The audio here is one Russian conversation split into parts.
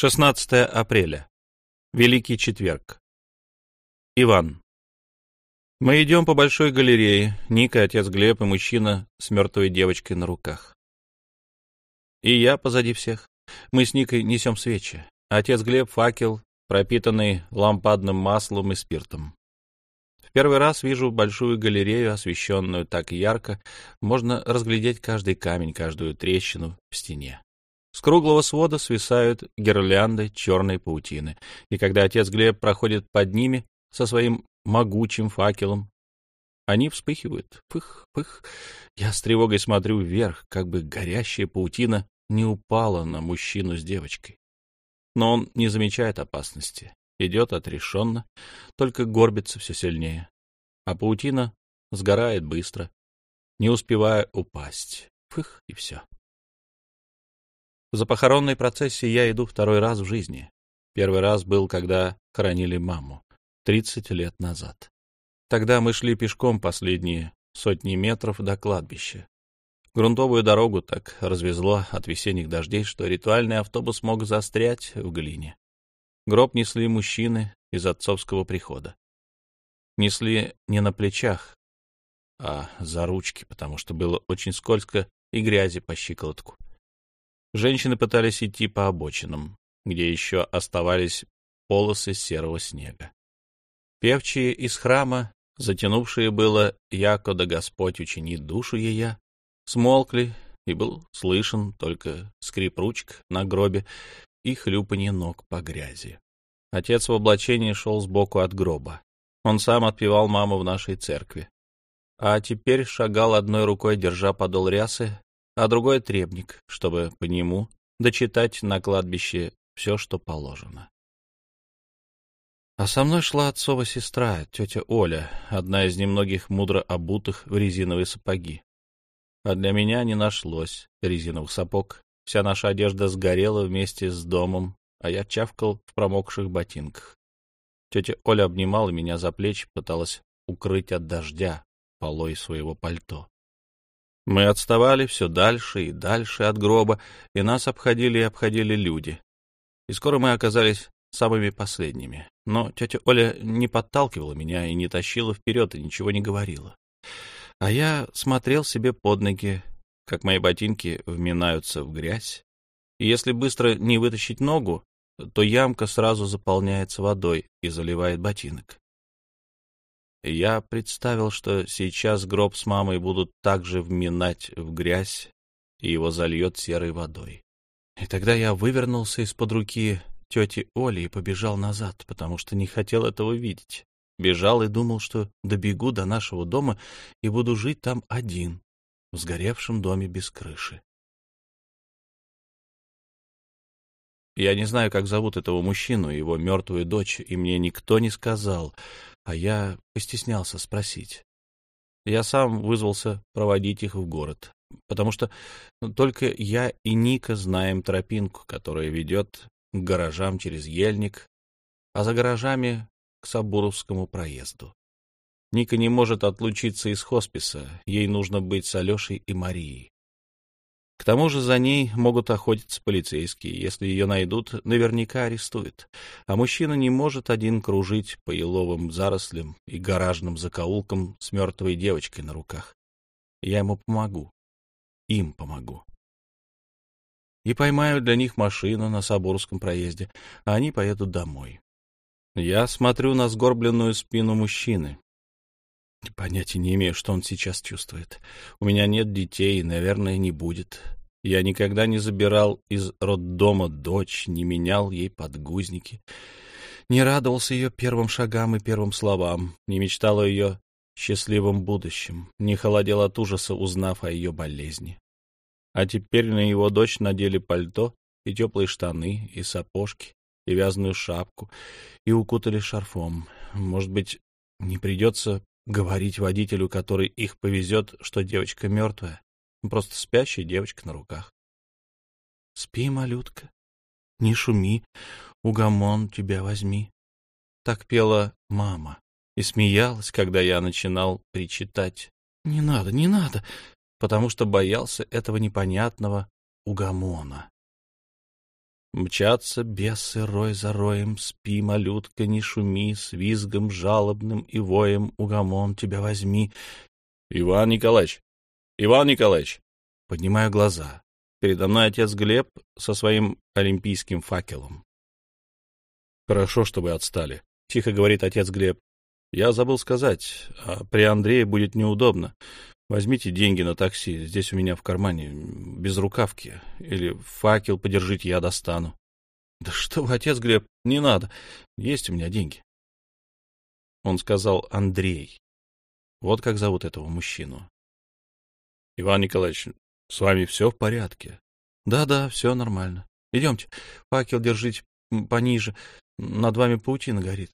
16 апреля. Великий четверг. Иван. Мы идем по большой галерее. Ника, отец Глеб и мужчина с мертвой девочкой на руках. И я позади всех. Мы с Никой несем свечи. Отец Глеб — факел, пропитанный лампадным маслом и спиртом. В первый раз вижу большую галерею, освещенную так ярко, можно разглядеть каждый камень, каждую трещину в стене. С круглого свода свисают гирлянды черной паутины, и когда отец Глеб проходит под ними со своим могучим факелом, они вспыхивают. Пых, пых. Я с тревогой смотрю вверх, как бы горящая паутина не упала на мужчину с девочкой. Но он не замечает опасности, идет отрешенно, только горбится все сильнее. А паутина сгорает быстро, не успевая упасть. Фых, и все. За похоронной процессией я иду второй раз в жизни. Первый раз был, когда хоронили маму, 30 лет назад. Тогда мы шли пешком последние сотни метров до кладбища. Грунтовую дорогу так развезло от весенних дождей, что ритуальный автобус мог застрять в глине. Гроб несли мужчины из отцовского прихода. Несли не на плечах, а за ручки, потому что было очень скользко и грязи по щиколотку. Женщины пытались идти по обочинам, где еще оставались полосы серого снега. Певчие из храма, затянувшие было «Яко да Господь учинит душу ея», смолкли, и был слышен только скрип ручек на гробе и хлюпанье ног по грязи. Отец в облачении шел сбоку от гроба. Он сам отпевал маму в нашей церкви. А теперь шагал одной рукой, держа подол рясы, а другой — требник, чтобы по нему дочитать на кладбище все, что положено. А со мной шла отцова сестра, тетя Оля, одна из немногих мудро обутых в резиновые сапоги. А для меня не нашлось резиновых сапог. Вся наша одежда сгорела вместе с домом, а я чавкал в промокших ботинках. Тетя Оля обнимала меня за плечи, пыталась укрыть от дождя полой своего пальто. Мы отставали все дальше и дальше от гроба, и нас обходили и обходили люди. И скоро мы оказались самыми последними. Но тетя Оля не подталкивала меня и не тащила вперед, и ничего не говорила. А я смотрел себе под ноги, как мои ботинки вминаются в грязь. И если быстро не вытащить ногу, то ямка сразу заполняется водой и заливает ботинок. Я представил, что сейчас гроб с мамой будут также вминать в грязь, и его зальет серой водой. И тогда я вывернулся из-под руки тети Оли и побежал назад, потому что не хотел этого видеть. Бежал и думал, что добегу до нашего дома и буду жить там один, в сгоревшем доме без крыши. Я не знаю, как зовут этого мужчину, его мертвую дочь, и мне никто не сказал, а я постеснялся спросить. Я сам вызвался проводить их в город, потому что только я и Ника знаем тропинку, которая ведет к гаражам через Ельник, а за гаражами — к Сабуровскому проезду. Ника не может отлучиться из хосписа, ей нужно быть с Алешей и Марией. К тому же за ней могут охотиться полицейские. Если ее найдут, наверняка арестуют. А мужчина не может один кружить по еловым зарослям и гаражным закоулкам с мертвой девочкой на руках. Я ему помогу. Им помогу. И поймаю для них машину на Соборском проезде, а они поедут домой. Я смотрю на сгорбленную спину мужчины. Понятия не имею, что он сейчас чувствует. У меня нет детей и, наверное, не будет. Я никогда не забирал из роддома дочь, не менял ей подгузники, не радовался ее первым шагам и первым словам, не мечтал о ее счастливом будущем, не холодел от ужаса, узнав о ее болезни. А теперь на его дочь надели пальто и теплые штаны, и сапожки, и вязаную шапку, и укутали шарфом. Может быть, не придется говорить водителю, который их повезет, что девочка мертвая, просто спящая девочка на руках. Спи, малютка, не шуми, угомон тебя возьми. Так пела мама и смеялась, когда я начинал причитать. Не надо, не надо, потому что боялся этого непонятного угомона. Мчатся бесы рой за роем, спи, малютка, не шуми, с визгом жалобным и воем угомон тебя возьми. Иван Николаевич! Иван Николаевич! Поднимаю глаза. Передо мной отец Глеб со своим олимпийским факелом. Хорошо, что вы отстали, — тихо говорит отец Глеб. Я забыл сказать, а при Андрее будет неудобно. Возьмите деньги на такси, здесь у меня в кармане, без рукавки. Или факел подержите, я достану. Да что вы, отец Глеб, не надо. Есть у меня деньги. Он сказал Андрей. Вот как зовут этого мужчину. Иван Николаевич, с вами все в порядке? Да-да, все нормально. Идемте, факел держите пониже, над вами паутина горит.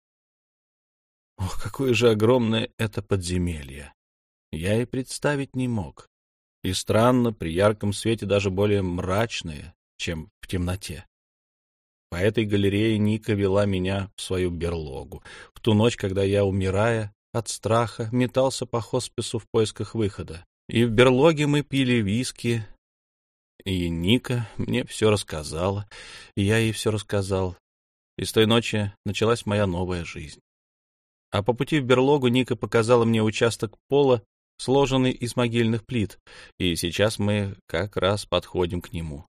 Ох, какое же огромное это подземелье! Я и представить не мог. И странно, при ярком свете даже более мрачное, чем в темноте. По этой галерее Ника вела меня в свою берлогу. В ту ночь, когда я, умирая от страха, метался по хоспису в поисках выхода. И в берлоге мы пили виски, и Ника мне все рассказала, и я ей все рассказал. И с той ночи началась моя новая жизнь. А по пути в берлогу Ника показала мне участок пола, сложенный из могильных плит, и сейчас мы как раз подходим к нему.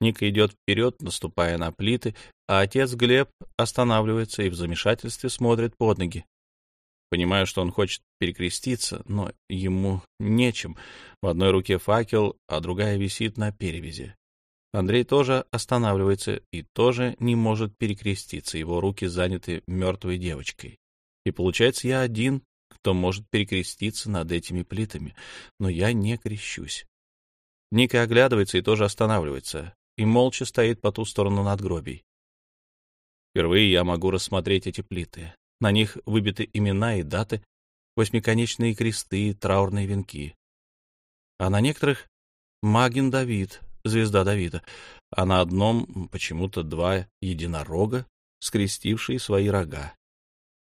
Ника идет вперед, наступая на плиты, а отец Глеб останавливается и в замешательстве смотрит под ноги. Понимаю, что он хочет перекреститься, но ему нечем. В одной руке факел, а другая висит на перевязи. Андрей тоже останавливается и тоже не может перекреститься, его руки заняты мертвой девочкой. И получается, я один кто может перекреститься над этими плитами, но я не крещусь. Ника оглядывается и тоже останавливается, и молча стоит по ту сторону надгробий. Впервые я могу рассмотреть эти плиты. На них выбиты имена и даты, восьмиконечные кресты, траурные венки. А на некоторых — Магин Давид, звезда Давида, а на одном почему-то два единорога, скрестившие свои рога.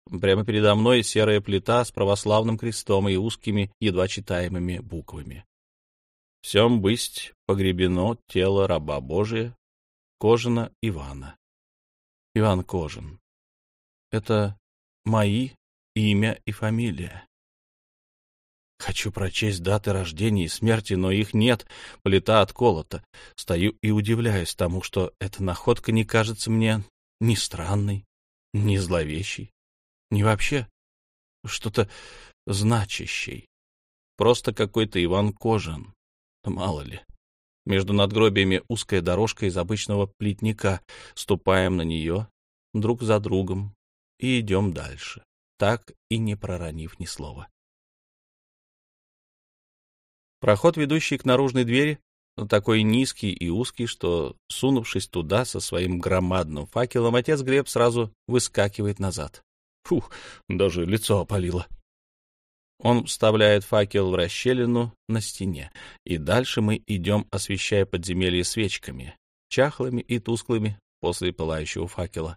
Прямо передо мной серая плита с православным крестом и узкими, едва читаемыми буквами. Всем бысть погребено тело раба Божия, Кожина Ивана. Иван Кожин. Это мои имя и фамилия. Хочу прочесть даты рождения и смерти, но их нет, плита отколота. Стою и удивляюсь тому, что эта находка не кажется мне ни странной, ни зловещей. Не вообще что-то значащий. Просто какой-то Иван Кожин. Мало ли. Между надгробиями узкая дорожка из обычного плитника. Ступаем на нее друг за другом и идем дальше, так и не проронив ни слова. Проход, ведущий к наружной двери, такой низкий и узкий, что, сунувшись туда со своим громадным факелом, отец Глеб сразу выскакивает назад. Фух, даже лицо опалило. Он вставляет факел в расщелину на стене, и дальше мы идем, освещая подземелье свечками, чахлыми и тусклыми после пылающего факела.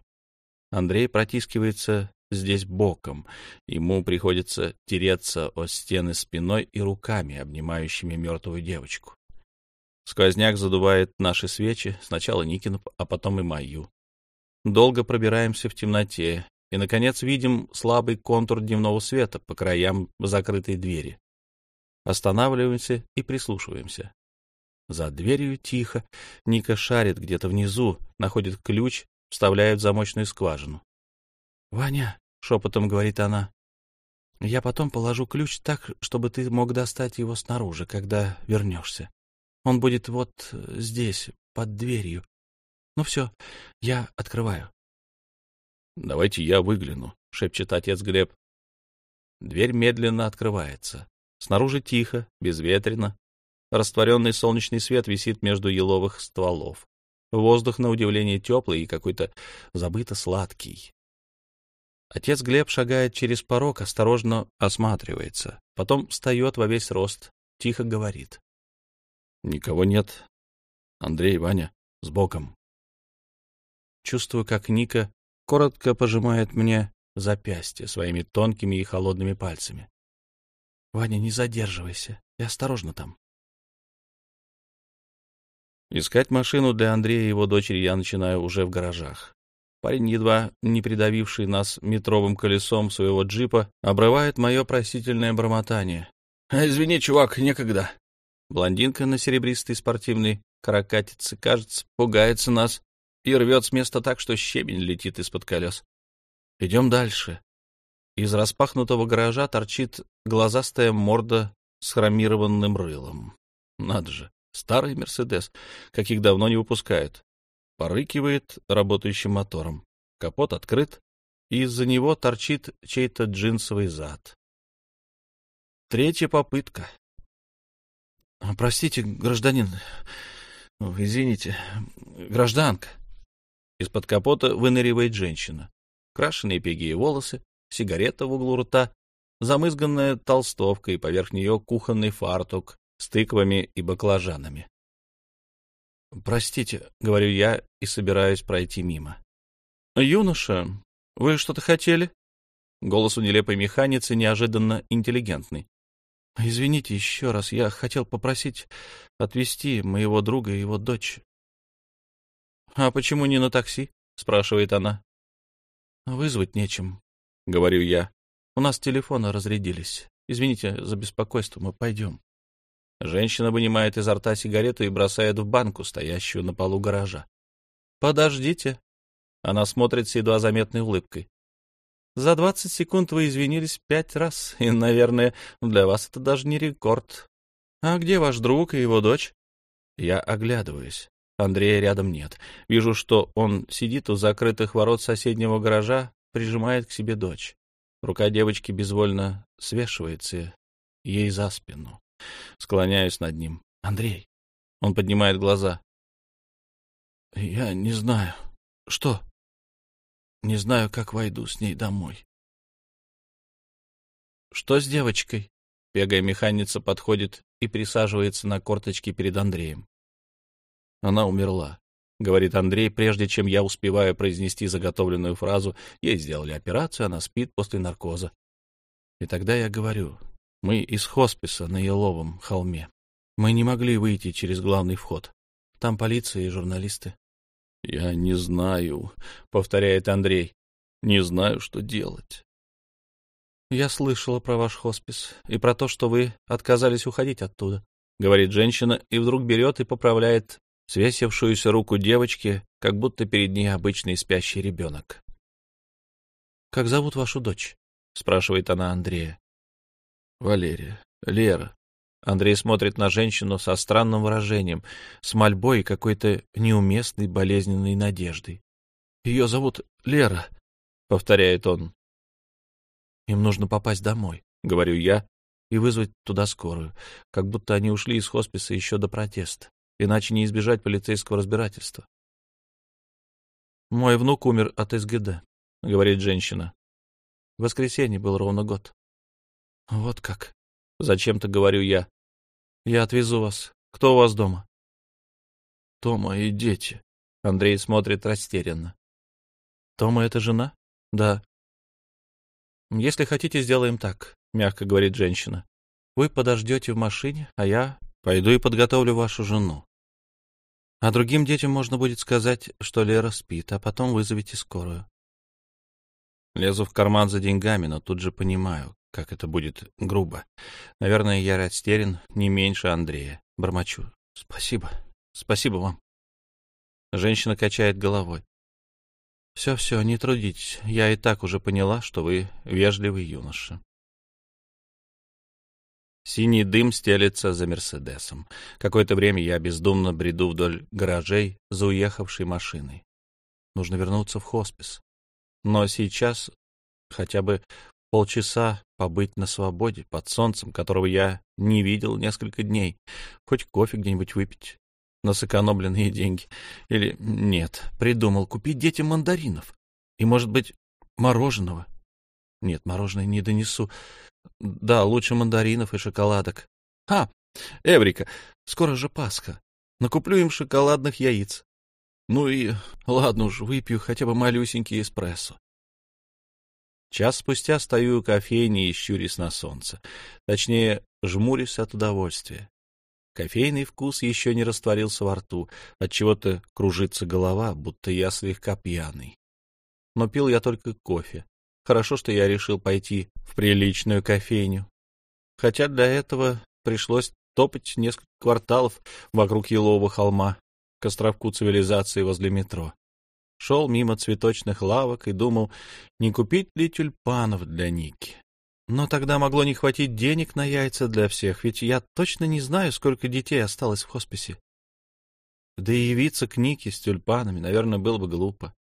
Андрей протискивается здесь боком. Ему приходится тереться о стены спиной и руками, обнимающими мертвую девочку. Сквозняк задувает наши свечи, сначала Никину, а потом и мою. Долго пробираемся в темноте, и, наконец, видим слабый контур дневного света по краям закрытой двери. Останавливаемся и прислушиваемся. За дверью тихо. Ника шарит где-то внизу, находит ключ, вставляет в замочную скважину. — Ваня, — шепотом говорит она, — я потом положу ключ так, чтобы ты мог достать его снаружи, когда вернешься. Он будет вот здесь, под дверью. Ну все, я открываю. «Давайте я выгляну», — шепчет отец Глеб. Дверь медленно открывается. Снаружи тихо, безветренно. Растворенный солнечный свет висит между еловых стволов. Воздух, на удивление, теплый и какой-то забыто сладкий. Отец Глеб шагает через порог, осторожно осматривается. Потом встает во весь рост, тихо говорит. — Никого нет. Андрей, Ваня, с Богом. Чувствую, как Ника коротко пожимает мне запястье своими тонкими и холодными пальцами. — Ваня, не задерживайся и осторожно там. Искать машину для Андрея и его дочери я начинаю уже в гаражах. Парень, едва не придавивший нас метровым колесом своего джипа, обрывает мое просительное бормотание. «Извини, чувак, некогда». Блондинка на серебристой спортивной каракатице, кажется, пугается нас и рвет с места так, что щебень летит из-под колес. Идем дальше. Из распахнутого гаража торчит глазастая морда с хромированным рылом. Надо же, старый «Мерседес», каких давно не выпускают порыкивает работающим мотором. Капот открыт, и из-за него торчит чей-то джинсовый зад. Третья попытка. — Простите, гражданин, извините, гражданка. Из-под капота выныривает женщина. Крашеные пеги и волосы, сигарета в углу рта, замызганная толстовка и поверх нее кухонный фартук с тыквами и баклажанами. «Простите», — говорю я и собираюсь пройти мимо. «Юноша, вы что-то хотели?» Голос у нелепой механицы неожиданно интеллигентный. «Извините еще раз, я хотел попросить отвезти моего друга и его дочь». «А почему не на такси?» — спрашивает она. «Вызвать нечем», — говорю я. «У нас телефоны разрядились. Извините за беспокойство, мы пойдем». Женщина вынимает изо рта сигарету и бросает в банку, стоящую на полу гаража. «Подождите». Она смотрит с едва заметной улыбкой. «За двадцать секунд вы извинились пять раз, и, наверное, для вас это даже не рекорд. А где ваш друг и его дочь?» Я оглядываюсь. Андрея рядом нет. Вижу, что он сидит у закрытых ворот соседнего гаража, прижимает к себе дочь. Рука девочки безвольно свешивается ей за спину. Склоняюсь над ним. «Андрей!» Он поднимает глаза. «Я не знаю. Что?» «Не знаю, как войду с ней домой». «Что с девочкой?» Бегая механица подходит и присаживается на корточки перед Андреем. «Она умерла», — говорит Андрей, прежде чем я успеваю произнести заготовленную фразу. Ей сделали операцию, она спит после наркоза. И тогда я говорю, мы из хосписа на Еловом холме. Мы не могли выйти через главный вход. Там полиция и журналисты. — Я не знаю, — повторяет Андрей. — Не знаю, что делать. — Я слышала про ваш хоспис и про то, что вы отказались уходить оттуда, — говорит женщина и вдруг берет и поправляет свесившуюся руку девочки, как будто перед ней обычный спящий ребенок. — Как зовут вашу дочь? — спрашивает она Андрея. Валерия, Лера. Андрей смотрит на женщину со странным выражением, с мольбой и какой-то неуместной болезненной надеждой. Ее зовут Лера, повторяет он. Им нужно попасть домой, говорю я, и вызвать туда скорую, как будто они ушли из хосписа еще до протеста, иначе не избежать полицейского разбирательства. Мой внук умер от СГД, говорит женщина. В воскресенье был ровно год. «Вот как?» — зачем-то говорю я. «Я отвезу вас. Кто у вас дома?» «Тома и дети». Андрей смотрит растерянно. «Тома — это жена?» «Да». «Если хотите, сделаем так», — мягко говорит женщина. «Вы подождете в машине, а я пойду и подготовлю вашу жену. А другим детям можно будет сказать, что Лера спит, а потом вызовите скорую». Лезу в карман за деньгами, но тут же понимаю, как это будет грубо. Наверное, я растерян не меньше Андрея. Бормочу. Спасибо. Спасибо вам. Женщина качает головой. Все-все, не трудитесь. Я и так уже поняла, что вы вежливый юноша. Синий дым стелется за Мерседесом. Какое-то время я бездумно бреду вдоль гаражей за уехавшей машиной. Нужно вернуться в хоспис. Но сейчас хотя бы полчаса побыть на свободе, под солнцем, которого я не видел несколько дней, хоть кофе где-нибудь выпить на сэкономленные деньги. Или нет, придумал купить детям мандаринов. И, может быть, мороженого. Нет, мороженое не донесу. Да, лучше мандаринов и шоколадок. А, Эврика, скоро же Пасха. Накуплю им шоколадных яиц. Ну и ладно уж, выпью хотя бы малюсенький эспрессо. Час спустя стою у кофейни и щурюсь на солнце. Точнее, жмурюсь от удовольствия. Кофейный вкус еще не растворился во рту, отчего-то кружится голова, будто я слегка пьяный. Но пил я только кофе. Хорошо, что я решил пойти в приличную кофейню. Хотя для этого пришлось топать несколько кварталов вокруг Елового холма к островку цивилизации возле метро. Шел мимо цветочных лавок и думал, не купить ли тюльпанов для Ники. Но тогда могло не хватить денег на яйца для всех, ведь я точно не знаю, сколько детей осталось в хосписе. Да и явиться к Нике с тюльпанами, наверное, было бы глупо.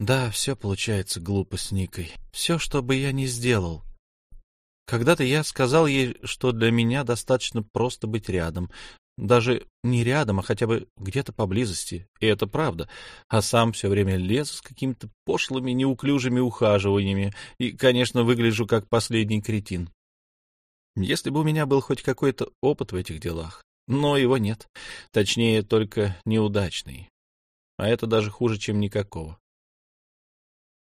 Да, все получается глупо с Никой. Все, что бы я ни сделал. Когда-то я сказал ей, что для меня достаточно просто быть рядом, даже не рядом, а хотя бы где-то поблизости. И это правда. А сам все время лез с какими-то пошлыми, неуклюжими ухаживаниями. И, конечно, выгляжу как последний кретин. Если бы у меня был хоть какой-то опыт в этих делах. Но его нет. Точнее, только неудачный. А это даже хуже, чем никакого.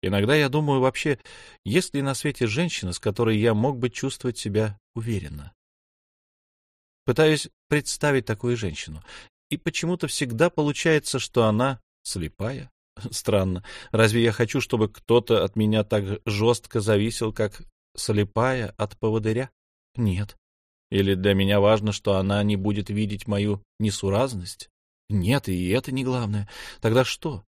Иногда я думаю вообще, есть ли на свете женщина, с которой я мог бы чувствовать себя уверенно. Пытаюсь представить такую женщину. И почему-то всегда получается, что она слепая. Странно. Разве я хочу, чтобы кто-то от меня так жестко зависел, как слепая от поводыря? Нет. Или для меня важно, что она не будет видеть мою несуразность? Нет, и это не главное. Тогда что?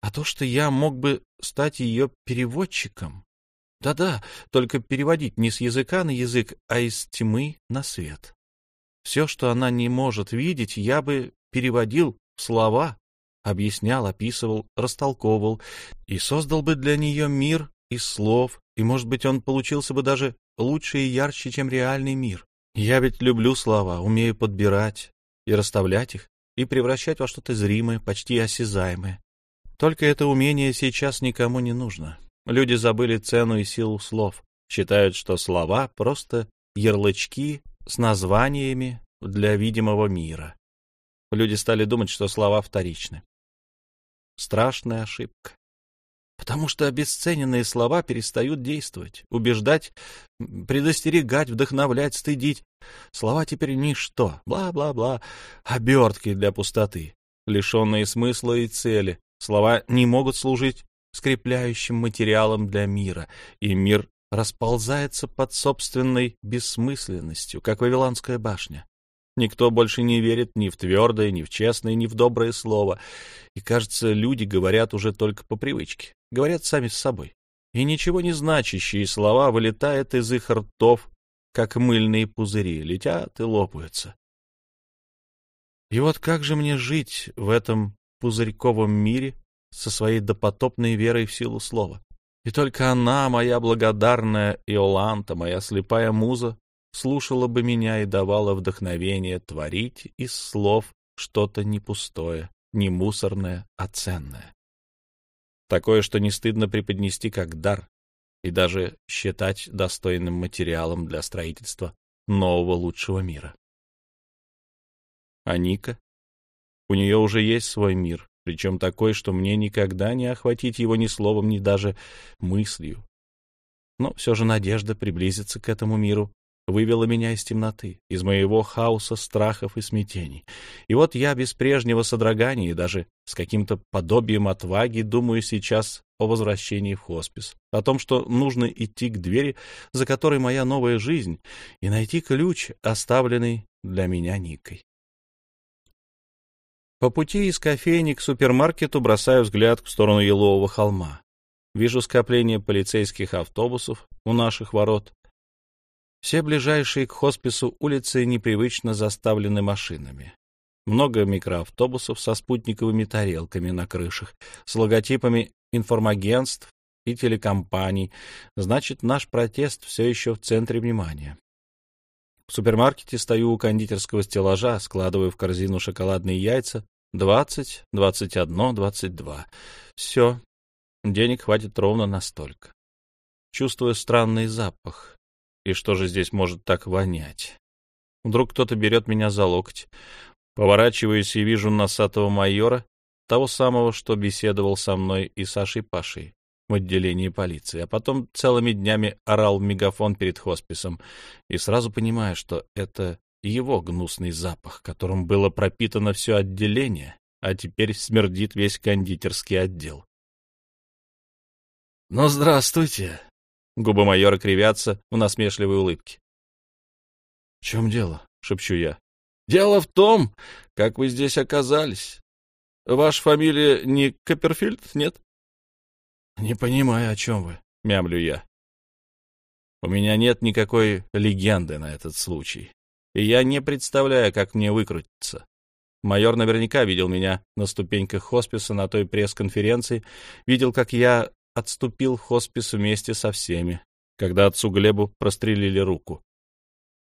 А то, что я мог бы стать ее переводчиком. Да-да, только переводить не с языка на язык, а из тьмы на свет. Все, что она не может видеть, я бы переводил в слова, объяснял, описывал, растолковывал, и создал бы для нее мир из слов, и, может быть, он получился бы даже лучше и ярче, чем реальный мир. Я ведь люблю слова, умею подбирать и расставлять их, и превращать во что-то зримое, почти осязаемое. Только это умение сейчас никому не нужно. Люди забыли цену и силу слов, считают, что слова — просто ярлычки с названиями для видимого мира. Люди стали думать, что слова вторичны. Страшная ошибка. Потому что обесцененные слова перестают действовать, убеждать, предостерегать, вдохновлять, стыдить. Слова теперь ничто, бла-бла-бла, обертки для пустоты, лишенные смысла и цели. Слова не могут служить скрепляющим материалом для мира, и мир расползается под собственной бессмысленностью, как Вавилонская башня. Никто больше не верит ни в твердое, ни в честное, ни в доброе слово. И, кажется, люди говорят уже только по привычке. Говорят сами с собой. И ничего не значащие слова вылетают из их ртов, как мыльные пузыри, летят и лопаются. И вот как же мне жить в этом пузырьковом мире со своей допотопной верой в силу слова? И только она, моя благодарная Иоланта, моя слепая муза, слушала бы меня и давала вдохновение творить из слов что-то не пустое, не мусорное, а ценное. Такое, что не стыдно преподнести как дар и даже считать достойным материалом для строительства нового лучшего мира. А Ника? У нее уже есть свой мир, причем такой, что мне никогда не охватить его ни словом, ни даже мыслью. Но все же надежда приблизиться к этому миру вывела меня из темноты, из моего хаоса страхов и смятений. И вот я без прежнего содрогания и даже с каким-то подобием отваги думаю сейчас о возвращении в хоспис, о том, что нужно идти к двери, за которой моя новая жизнь, и найти ключ, оставленный для меня Никой. По пути из кофейни к супермаркету бросаю взгляд в сторону Елового холма. Вижу скопление полицейских автобусов у наших ворот. Все ближайшие к хоспису улицы непривычно заставлены машинами. Много микроавтобусов со спутниковыми тарелками на крышах, с логотипами информагентств и телекомпаний. Значит, наш протест все еще в центре внимания. В супермаркете стою у кондитерского стеллажа, складываю в корзину шоколадные яйца. Двадцать, двадцать одно, двадцать два. Все. Денег хватит ровно настолько. Чувствую странный запах. И что же здесь может так вонять? Вдруг кто-то берет меня за локоть. Поворачиваюсь и вижу носатого майора, того самого, что беседовал со мной и Сашей Пашей. В отделении полиции, а потом целыми днями орал в мегафон перед хосписом, и сразу понимаю, что это его гнусный запах, которым было пропитано все отделение, а теперь смердит весь кондитерский отдел. — Ну, здравствуйте! — губы майора кривятся в насмешливой улыбке. — В чем дело? — шепчу я. — Дело в том, как вы здесь оказались. Ваша фамилия не Копперфильд, нет? — Не понимаю, о чем вы, — мямлю я. У меня нет никакой легенды на этот случай, и я не представляю, как мне выкрутиться. Майор наверняка видел меня на ступеньках хосписа на той пресс-конференции, видел, как я отступил в хоспис вместе со всеми, когда отцу Глебу прострелили руку.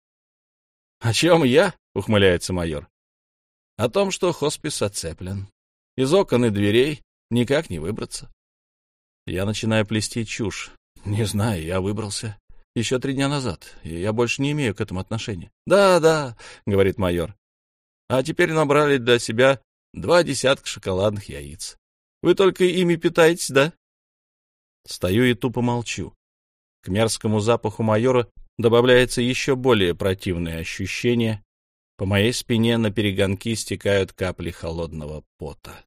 — О чем я? — ухмыляется майор. — О том, что хоспис оцеплен. Из окон и дверей никак не выбраться. Я начинаю плести чушь. Не знаю, я выбрался еще три дня назад, и я больше не имею к этому отношения. «Да, да», — говорит майор. «А теперь набрали для себя два десятка шоколадных яиц. Вы только ими питаетесь, да?» Стою и тупо молчу. К мерзкому запаху майора добавляется еще более противное ощущение. По моей спине на перегонки стекают капли холодного пота.